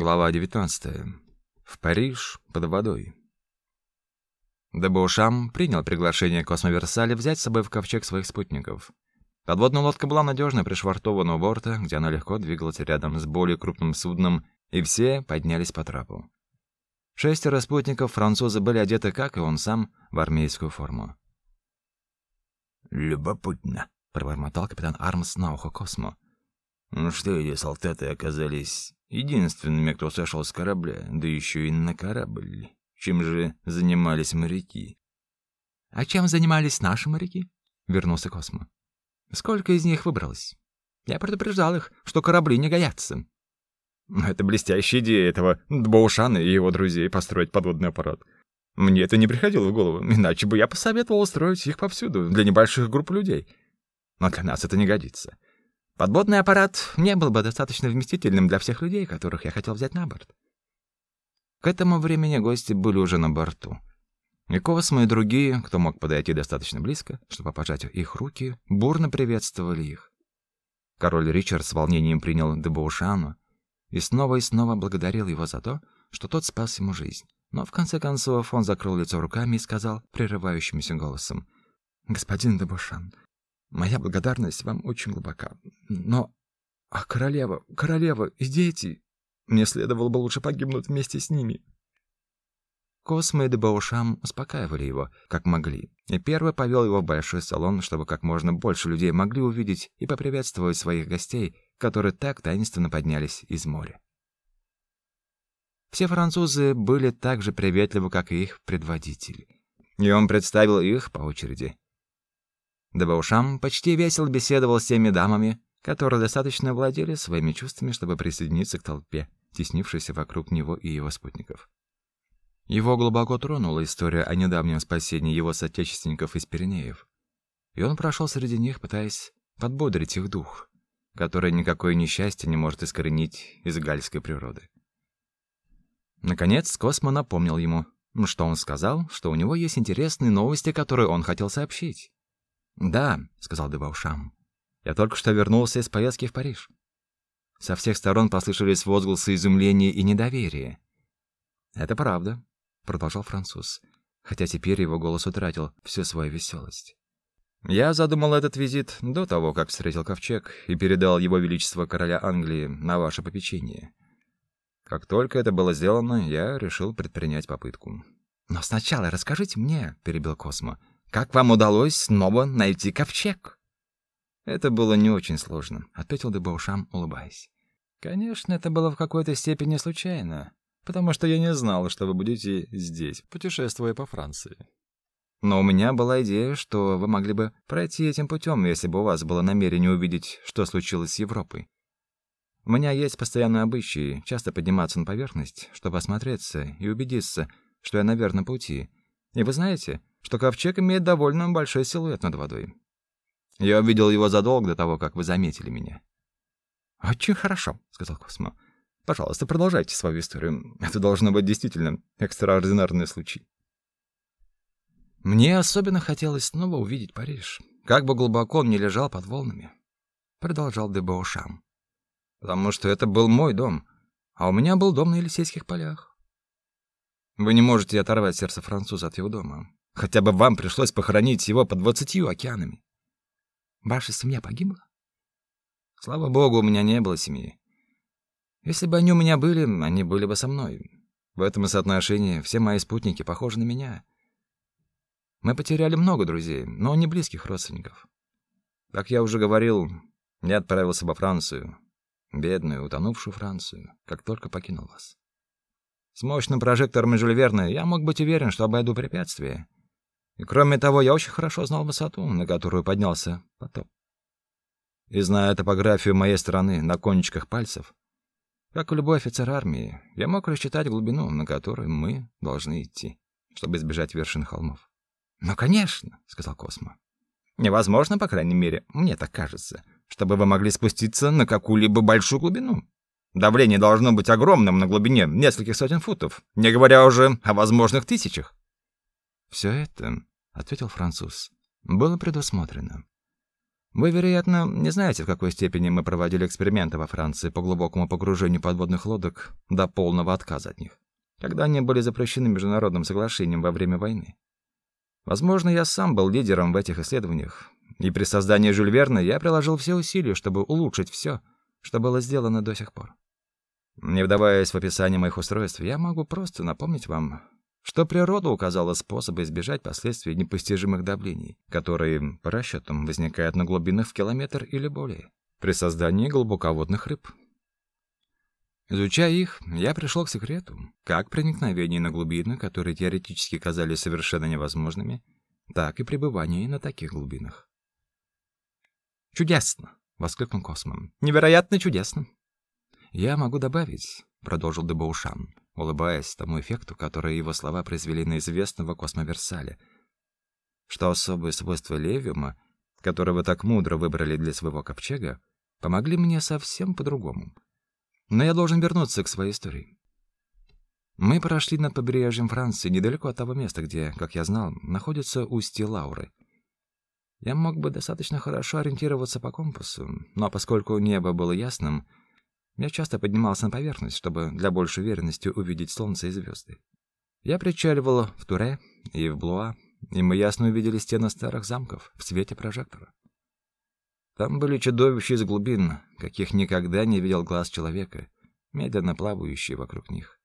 Глава 19. В Париж под водой. Дебоушам принял приглашение Космоверсаля взять с собой в ковчег своих спутников. Подводная лодка была надежно пришвартована у борта, где она легко двигалась рядом с более крупным судном, и все поднялись по трапу. Шестеро спутников французы были одеты, как и он сам, в армейскую форму. «Любопытно», — пробормотал капитан Армс на ухо Космо. «Ну что эти солдаты оказались единственными, кто сошел с корабля, да еще и на корабль? Чем же занимались моряки?» «А чем занимались наши моряки?» — вернулся Космо. «Сколько из них выбралось? Я предупреждал их, что корабли не годятся». «Это блестящая идея этого Дбоушана и его друзей построить подводный аппарат. Мне это не приходило в голову, иначе бы я посоветовал устроить их повсюду, для небольших групп людей. Но для нас это не годится. Подводный аппарат не был бы достаточно вместительным для всех людей, которых я хотел взять на борт. К этому времени гости были уже на борту. И Космо, и другие, кто мог подойти достаточно близко, чтобы пожать их руки, бурно приветствовали их. Король Ричард с волнением принял Дебоушану и снова и снова благодарил его за то, что тот спас ему жизнь. Но в конце концов он закрыл лицо руками и сказал прерывающимся голосом: "Господин Дебошан, моя благодарность вам очень глубока. Но а королева, королева и дети, мне следовало бы лучше погибнуть вместе с ними". Космо и Дебаушам успокаивали его, как могли, и первый повел его в большой салон, чтобы как можно больше людей могли увидеть и поприветствовать своих гостей, которые так таинственно поднялись из моря. Все французы были так же приветливы, как и их предводитель. И он представил их по очереди. Дебаушам почти весело беседовал с теми дамами, которые достаточно владели своими чувствами, чтобы присоединиться к толпе, теснившейся вокруг него и его спутников. Его глубоко тронула история о недавнем спасении его соотечественников из Пиренеев. И он прошел среди них, пытаясь подбодрить их дух, который никакое несчастье не может искоренить из гальской природы. Наконец, Космо напомнил ему, что он сказал, что у него есть интересные новости, которые он хотел сообщить. «Да», — сказал Дебаушам, — «я только что вернулся из поездки в Париж». Со всех сторон послышались возгласы изумления и недоверия. «Это правда», — продолжал француз, хотя теперь его голос утратил всю свою веселость. «Я задумал этот визит до того, как встретил ковчег и передал его величество короля Англии на ваше попечение. Как только это было сделано, я решил предпринять попытку. «Но сначала расскажите мне», — перебил Космо, — «как вам удалось снова найти ковчег?» «Это было не очень сложно», — ответил Дебаушам, улыбаясь. «Конечно, это было в какой-то степени случайно, потому что я не знал, что вы будете здесь, путешествуя по Франции. Но у меня была идея, что вы могли бы пройти этим путем, если бы у вас было намерение увидеть, что случилось с Европой. У меня есть постоянный обычай часто подниматься на поверхность, чтобы осмотреться и убедиться, что я на верном пути. И вы знаете, что ковчег имеет довольно большой силуэт над водой. Я увидел его задолго до того, как вы заметили меня. Очень хорошо, сказал Космо. Пожалуйста, продолжайте свою историю. Это должно быть действительно экстраординарный случай. Мне особенно хотелось снова увидеть Париж, как бы глубоко он ни лежал под волнами, продолжал Дебаушам потому что это был мой дом, а у меня был дом на Елисейских полях. Вы не можете оторвать сердце француза от его дома. Хотя бы вам пришлось похоронить его под двадцатью океанами. Ваша семья погибла? Слава богу, у меня не было семьи. Если бы они у меня были, они были бы со мной. В этом соотношении все мои спутники похожи на меня. Мы потеряли много друзей, но не близких родственников. Как я уже говорил, я отправился во Францию, бедную, утонувшую Францию, как только покинул вас. С мощным прожектором Жюль Верна я мог быть уверен, что обойду препятствия. И кроме того, я очень хорошо знал высоту, на которую поднялся потоп. И зная топографию моей страны на кончиках пальцев, как и любой офицер армии, я мог рассчитать глубину, на которую мы должны идти, чтобы избежать вершин холмов. «Ну, конечно», — сказал Космо. «Невозможно, по крайней мере, мне так кажется, чтобы вы могли спуститься на какую-либо большую глубину. Давление должно быть огромным на глубине нескольких сотен футов, не говоря уже о возможных тысячах. Все это, ответил француз, было предусмотрено. Вы, вероятно, не знаете, в какой степени мы проводили эксперименты во Франции по глубокому погружению подводных лодок до полного отказа от них, когда они были запрещены международным соглашением во время войны. Возможно, я сам был лидером в этих исследованиях, и при создании Жюль Верна я приложил все усилия, чтобы улучшить все, что было сделано до сих пор. Не вдаваясь в описание моих устройств, я могу просто напомнить вам, что природа указала способы избежать последствий непостижимых давлений, которые, по расчетам, возникают на глубинах в километр или более, при создании глубоководных рыб. Изучая их, я пришел к секрету, как проникновение на глубины, которые теоретически казались совершенно невозможными, так и пребывание на таких глубинах. «Чудесно!» — воскликнул Косман. «Невероятно чудесно!» «Я могу добавить», — продолжил Дебаушан, улыбаясь тому эффекту, который его слова произвели на известного космоверсаля, что особые свойства левиума, которые вы так мудро выбрали для своего ковчега, помогли мне совсем по-другому. Но я должен вернуться к своей истории. Мы прошли над побережьем Франции недалеко от того места, где, как я знал, находится устье Лауры. Я мог бы достаточно хорошо ориентироваться по компасу, но поскольку небо было ясным, я часто поднимался на поверхность, чтобы для большей уверенности увидеть солнце и звезды. Я причаливал в Туре и в Блуа, и мы ясно увидели стены старых замков в свете прожектора. Там были чудовища из глубин, каких никогда не видел глаз человека, медленно плавающие вокруг них.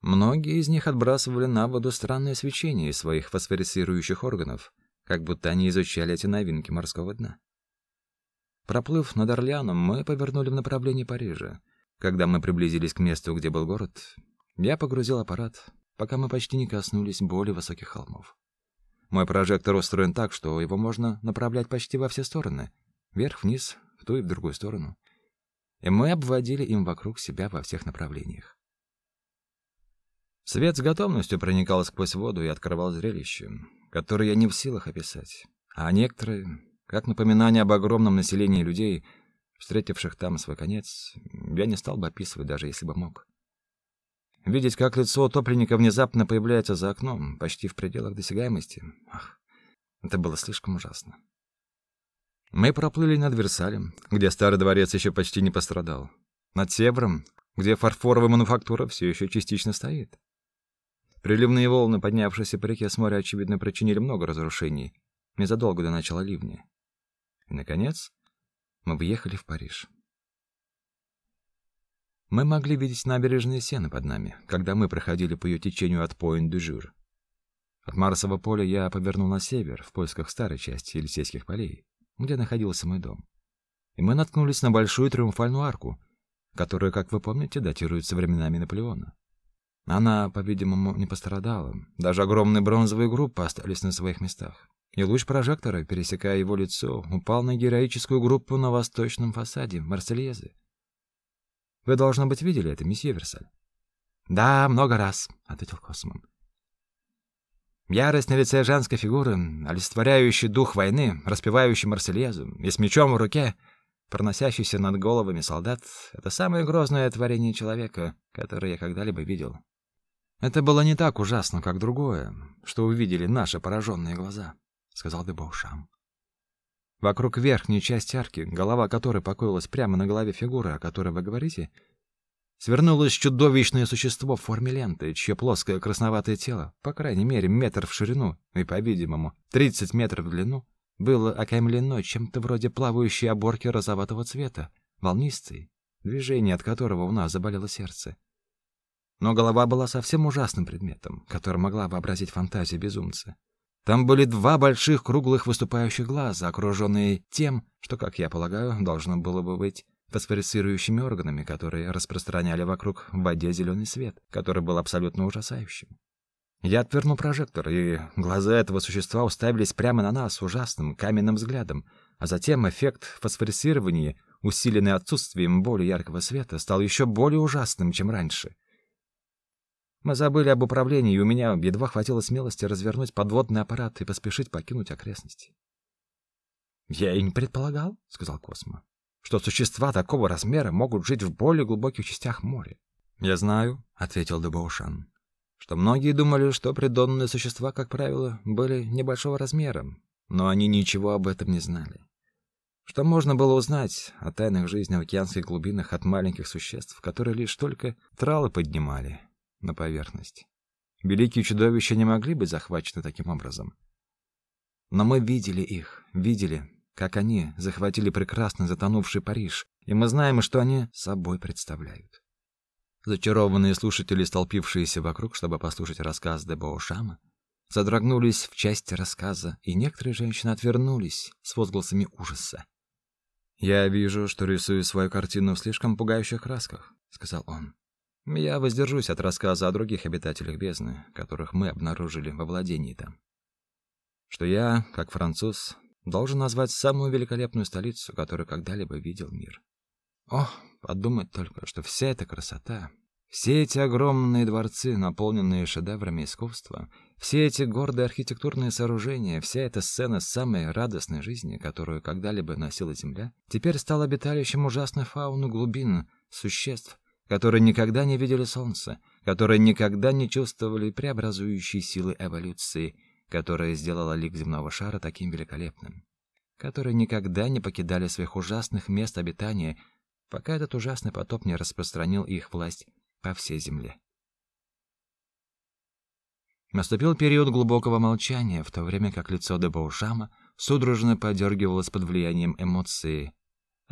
Многие из них отбрасывали на воду странное свечение из своих фосфорицирующих органов, как будто они изучали эти новинки морского дна. Проплыв над Орлеаном, мы повернули в направлении Парижа. Когда мы приблизились к месту, где был город, я погрузил аппарат, пока мы почти не коснулись более высоких холмов. Мой прожектор устроен так, что его можно направлять почти во все стороны, вверх-вниз, в ту и в другую сторону. И мы обводили им вокруг себя во всех направлениях. Свет с готовностью проникал сквозь воду и открывал зрелище, которое я не в силах описать. А некоторые как напоминание об огромном населении людей, встретивших там свой конец, я не стал бы описывать, даже если бы мог. Видеть, как лицо утопленника внезапно появляется за окном, почти в пределах досягаемости, ах, это было слишком ужасно. Мы проплыли над Версалем, где старый дворец еще почти не пострадал, над Севром, где фарфоровая мануфактура все еще частично стоит. Приливные волны, поднявшиеся по реке с моря, очевидно, причинили много разрушений незадолго до начала ливня. Наконец, мы въехали в Париж. Мы могли видеть набережные Сены под нами, когда мы проходили по ее течению от Пойнт-дю-Жур. От Марсового поля я повернул на север в поисках старой части Елисейских полей, где находился мой дом. И мы наткнулись на большую триумфальную арку, которая, как вы помните, датируется временами Наполеона. Она, по-видимому, не пострадала. Даже огромные бронзовые группы остались на своих местах и луч прожектора, пересекая его лицо, упал на героическую группу на восточном фасаде Марсельезы. Вы должно быть видели это, месье Версаль. Да, много раз, ответил Космон. Ярость на лице женской фигуры, олицетворяющий дух войны, распевающий Марсельезу, и с мечом в руке, проносящийся над головами солдат это самое грозное творение человека, которое я когда-либо видел. Это было не так ужасно, как другое, что увидели наши пораженные глаза. — сказал Дебаушам. Вокруг верхней части арки, голова которой покоилась прямо на голове фигуры, о которой вы говорите, свернулось чудовищное существо в форме ленты, чье плоское красноватое тело, по крайней мере, метр в ширину и, по-видимому, 30 метров в длину, было окаймлено чем-то вроде плавающей оборки розоватого цвета, волнистой, движение от которого у нас заболело сердце. Но голова была совсем ужасным предметом, который могла вообразить фантазия безумца. Там были два больших круглых выступающих глаза, окруженные тем, что, как я полагаю, должно было бы быть фосфорицирующими органами, которые распространяли вокруг в воде зеленый свет, который был абсолютно ужасающим. Я отвернул прожектор, и глаза этого существа уставились прямо на нас ужасным каменным взглядом, а затем эффект фосфорицирования, усиленный отсутствием более яркого света, стал еще более ужасным, чем раньше. Мы забыли об управлении, и у меня едва хватило смелости развернуть подводный аппарат и поспешить покинуть окрестности. «Я и не предполагал», — сказал Космо, — «что существа такого размера могут жить в более глубоких частях моря». «Я знаю», — ответил Дебаушан, — «что многие думали, что придонные существа, как правило, были небольшого размера, но они ничего об этом не знали. Что можно было узнать о тайнах жизни в океанских глубинах от маленьких существ, которые лишь только тралы поднимали на поверхность. Великие чудовища не могли быть захвачены таким образом. Но мы видели их, видели, как они захватили прекрасно затонувший Париж, и мы знаем, что они собой представляют. Зачарованные слушатели, столпившиеся вокруг, чтобы послушать рассказ де Боушама, содрогнулись в части рассказа, и некоторые женщины отвернулись с возгласами ужаса. «Я вижу, что рисую свою картину в слишком пугающих красках», — сказал он. «Я воздержусь от рассказа о других обитателях бездны, которых мы обнаружили во владении там. Что я, как француз, должен назвать самую великолепную столицу, которую когда-либо видел мир. О, подумать только, что вся эта красота, все эти огромные дворцы, наполненные шедеврами искусства, все эти гордые архитектурные сооружения, вся эта сцена самой радостной жизни, которую когда-либо носила Земля, теперь стала обиталищем ужасной фауны глубин, существ, которые никогда не видели солнца, которые никогда не чувствовали преобразующей силы эволюции, которая сделала лик земного шара таким великолепным, которые никогда не покидали своих ужасных мест обитания, пока этот ужасный потоп не распространил их власть по всей земле. Наступил период глубокого молчания, в то время как лицо Дебаушама судорожно подергивалось под влиянием эмоции,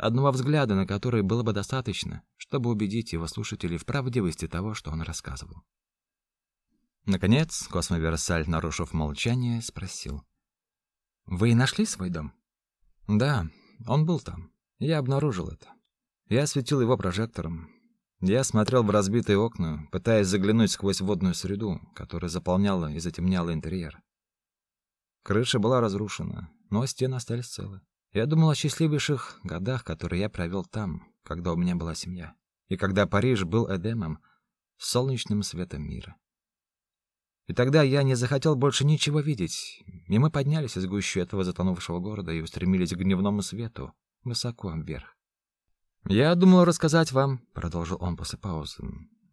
одного взгляда на который было бы достаточно, чтобы убедить его слушателей в правдивости того, что он рассказывал. Наконец, Космо Версаль, нарушив молчание, спросил: "Вы нашли свой дом?" "Да, он был там. Я обнаружил это. Я осветил его прожектором. Я смотрел в разбитые окна, пытаясь заглянуть сквозь водную среду, которая заполняла и затемняла интерьер. Крыша была разрушена, но стены остались целы. Я думал о счастливейших годах, которые я провел там, когда у меня была семья, и когда Париж был Эдемом, солнечным светом мира. И тогда я не захотел больше ничего видеть, и мы поднялись из гущи этого затонувшего города и устремились к дневному свету, высоко вверх. Я думал рассказать вам, продолжил он после паузы,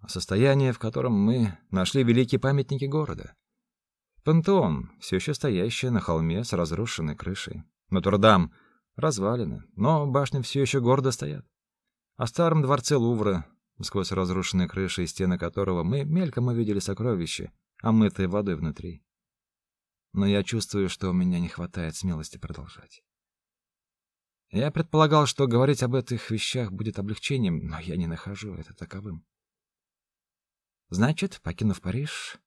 о состоянии, в котором мы нашли великие памятники города. Пантеон, все еще стоящий на холме с разрушенной крышей. Нотр-Дам развалины, но башни все еще гордо стоят. О старом дворце Лувра, сквозь разрушенные крыши и стены которого мы мельком увидели сокровища, омытые водой внутри. Но я чувствую, что у меня не хватает смелости продолжать. Я предполагал, что говорить об этих вещах будет облегчением, но я не нахожу это таковым. Значит, покинув Париж,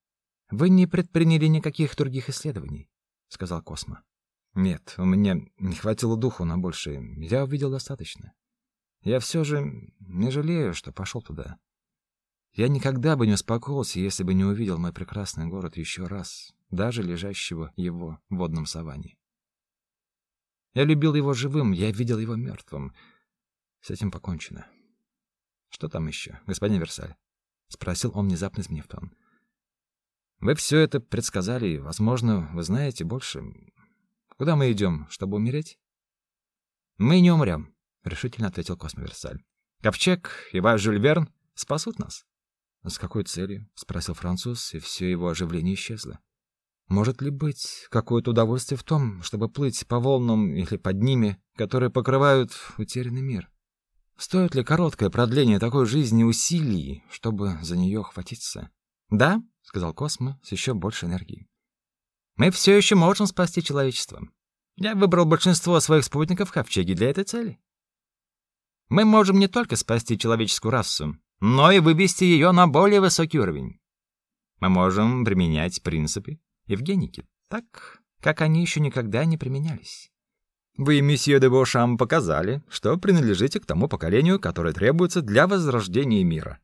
вы не предприняли никаких других исследований, сказал Космо. Нет, у меня не хватило духу на большее. Я увидел достаточно. Я все же не жалею, что пошел туда. Я никогда бы не успокоился, если бы не увидел мой прекрасный город еще раз, даже лежащего его в водном саванне. Я любил его живым, я видел его мертвым. С этим покончено. Что там еще, господин Версаль? спросил он внезапно изменив тон. Вы все это предсказали, возможно, вы знаете больше. Куда мы идем, чтобы умереть? Мы не умрем, решительно ответил Космо Версаль. Ковчег и ваш Жюль Верн спасут нас. С какой целью? спросил француз, и все его оживление исчезло. Может ли быть какое-то удовольствие в том, чтобы плыть по волнам или под ними, которые покрывают утерянный мир? Стоит ли короткое продление такой жизни усилий, чтобы за нее хватиться? Да, сказал Космо с еще большей энергией. Мы все еще можем спасти человечество. Я выбрал большинство своих спутников в ковчеге для этой цели. Мы можем не только спасти человеческую расу, но и вывести ее на более высокий уровень. Мы можем применять принципы, Евгеники, так, как они еще никогда не применялись. Вы, месье де Бошам, показали, что принадлежите к тому поколению, которое требуется для возрождения мира.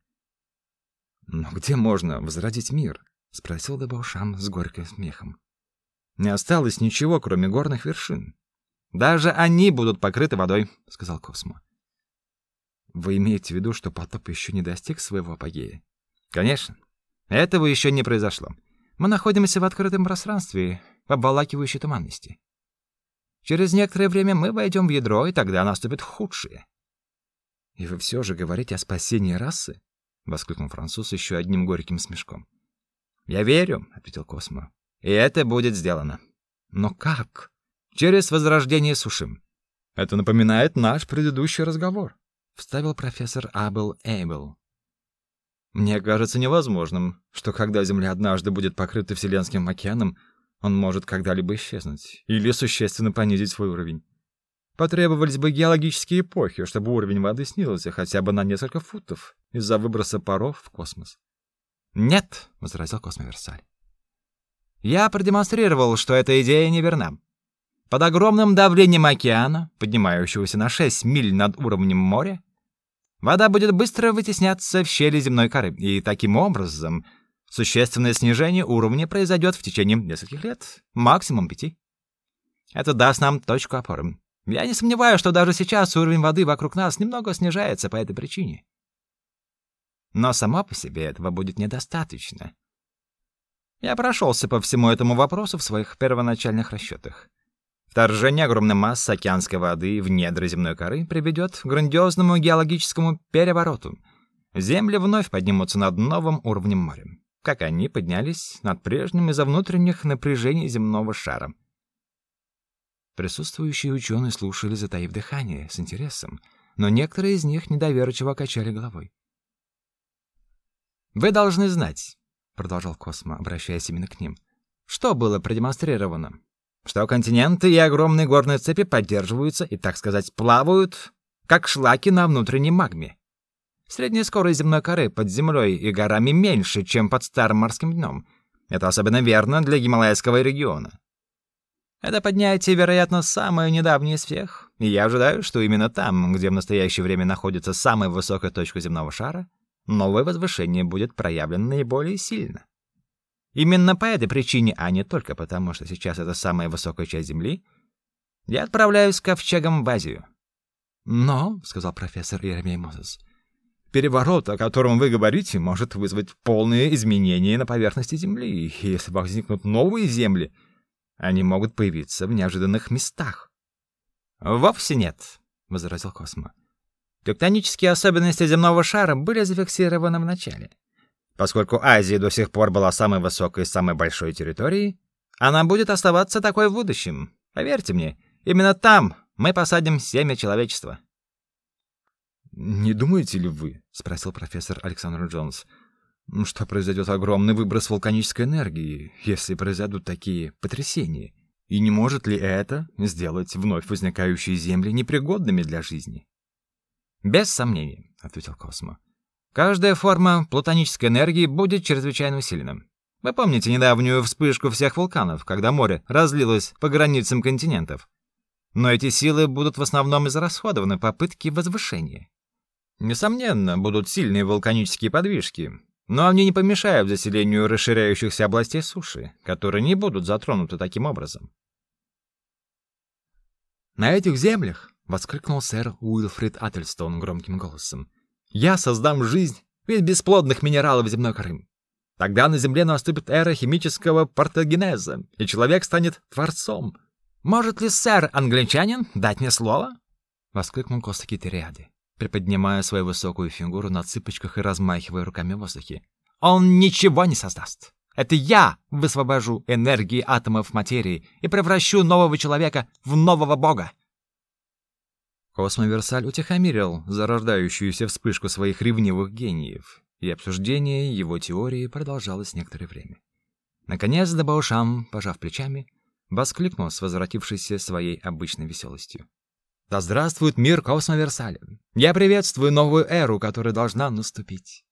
Но где можно возродить мир? спросил де Бошам с горьким смехом. Не осталось ничего, кроме горных вершин. Даже они будут покрыты водой, сказал Космо. Вы имеете в виду, что потоп еще не достиг своего апогея? Конечно. Этого еще не произошло. Мы находимся в открытом пространстве, в обволакивающей туманности. Через некоторое время мы войдем в ядро, и тогда наступит худшее. И вы все же говорите о спасении расы? воскликнул француз еще одним горьким смешком. Я верю, ответил Космо. И это будет сделано. Но как? Через возрождение сушим. Это напоминает наш предыдущий разговор, вставил профессор Абел Эйбл. Мне кажется невозможным, что когда Земля однажды будет покрыта Вселенским океаном, он может когда-либо исчезнуть или существенно понизить свой уровень. Потребовались бы геологические эпохи, чтобы уровень воды снизился хотя бы на несколько футов из-за выброса паров в космос. «Нет», — возразил Космоверсаль. «Я продемонстрировал, что эта идея неверна. Под огромным давлением океана, поднимающегося на 6 миль над уровнем моря, вода будет быстро вытесняться в щели земной коры, и таким образом существенное снижение уровня произойдет в течение нескольких лет, максимум пяти. Это даст нам точку опоры. Я не сомневаюсь, что даже сейчас уровень воды вокруг нас немного снижается по этой причине. Но само по себе этого будет недостаточно. Я прошелся по всему этому вопросу в своих первоначальных расчетах. Вторжение огромной массы океанской воды в недра земной коры приведет к грандиозному геологическому перевороту. Земли вновь поднимутся над новым уровнем моря, как они поднялись над прежним из-за внутренних напряжений земного шара. Присутствующие ученые слушали, затаив дыхание, с интересом, но некоторые из них недоверчиво качали головой. «Вы должны знать», — продолжал Космо, обращаясь именно к ним, — «что было продемонстрировано что континенты и огромные горные цепи поддерживаются и, так сказать, плавают, как шлаки на внутренней магме. Средняя скорость земной коры под землей и горами меньше, чем под старым морским дном. Это особенно верно для Гималайского региона. Это поднятие, вероятно, самое недавнее из всех, и я ожидаю, что именно там, где в настоящее время находится самая высокая точка земного шара, новое возвышение будет проявлено наиболее сильно. Именно по этой причине, а не только потому, что сейчас это самая высокая часть Земли, я отправляюсь ковчегом в Азию. Но, — сказал профессор Иеремей Мозес, — переворот, о котором вы говорите, может вызвать полные изменения на поверхности Земли, и если возникнут новые земли, они могут появиться в неожиданных местах. — Вовсе нет, — возразил Космо. Тектонические особенности земного шара были зафиксированы в начале. Поскольку Азия до сих пор была самой высокой и самой большой территорией, она будет оставаться такой в будущем. Поверьте мне, именно там мы посадим семя человечества. «Не думаете ли вы, — спросил профессор Александр Джонс, — что произойдет огромный выброс вулканической энергии, если произойдут такие потрясения? И не может ли это сделать вновь возникающие земли непригодными для жизни?» «Без сомнения», — ответил Космо. Каждая форма плутонической энергии будет чрезвычайно усилена. Вы помните недавнюю вспышку всех вулканов, когда море разлилось по границам континентов? Но эти силы будут в основном израсходованы попытки возвышения. Несомненно, будут сильные вулканические подвижки, но они не помешают заселению расширяющихся областей суши, которые не будут затронуты таким образом. «На этих землях!» — воскликнул сэр Уилфрид Аттельстон громким голосом. Я создам жизнь из бесплодных минералов земной коры. Тогда на Земле наступит эра химического партогенеза, и человек станет творцом. «Может ли сэр-англичанин дать мне слово?» — воскликнул Костаки Териади, приподнимая свою высокую фигуру на цыпочках и размахивая руками в воздухе. «Он ничего не создаст. Это я высвобожу энергии атомов материи и превращу нового человека в нового бога. Космоверсаль утихомирил зарождающуюся вспышку своих ревнивых гениев, и обсуждение его теории продолжалось некоторое время. Наконец Дебаушам, пожав плечами, воскликнул с возвратившейся своей обычной веселостью. «Да здравствует мир Космоверсаля! Я приветствую новую эру, которая должна наступить!»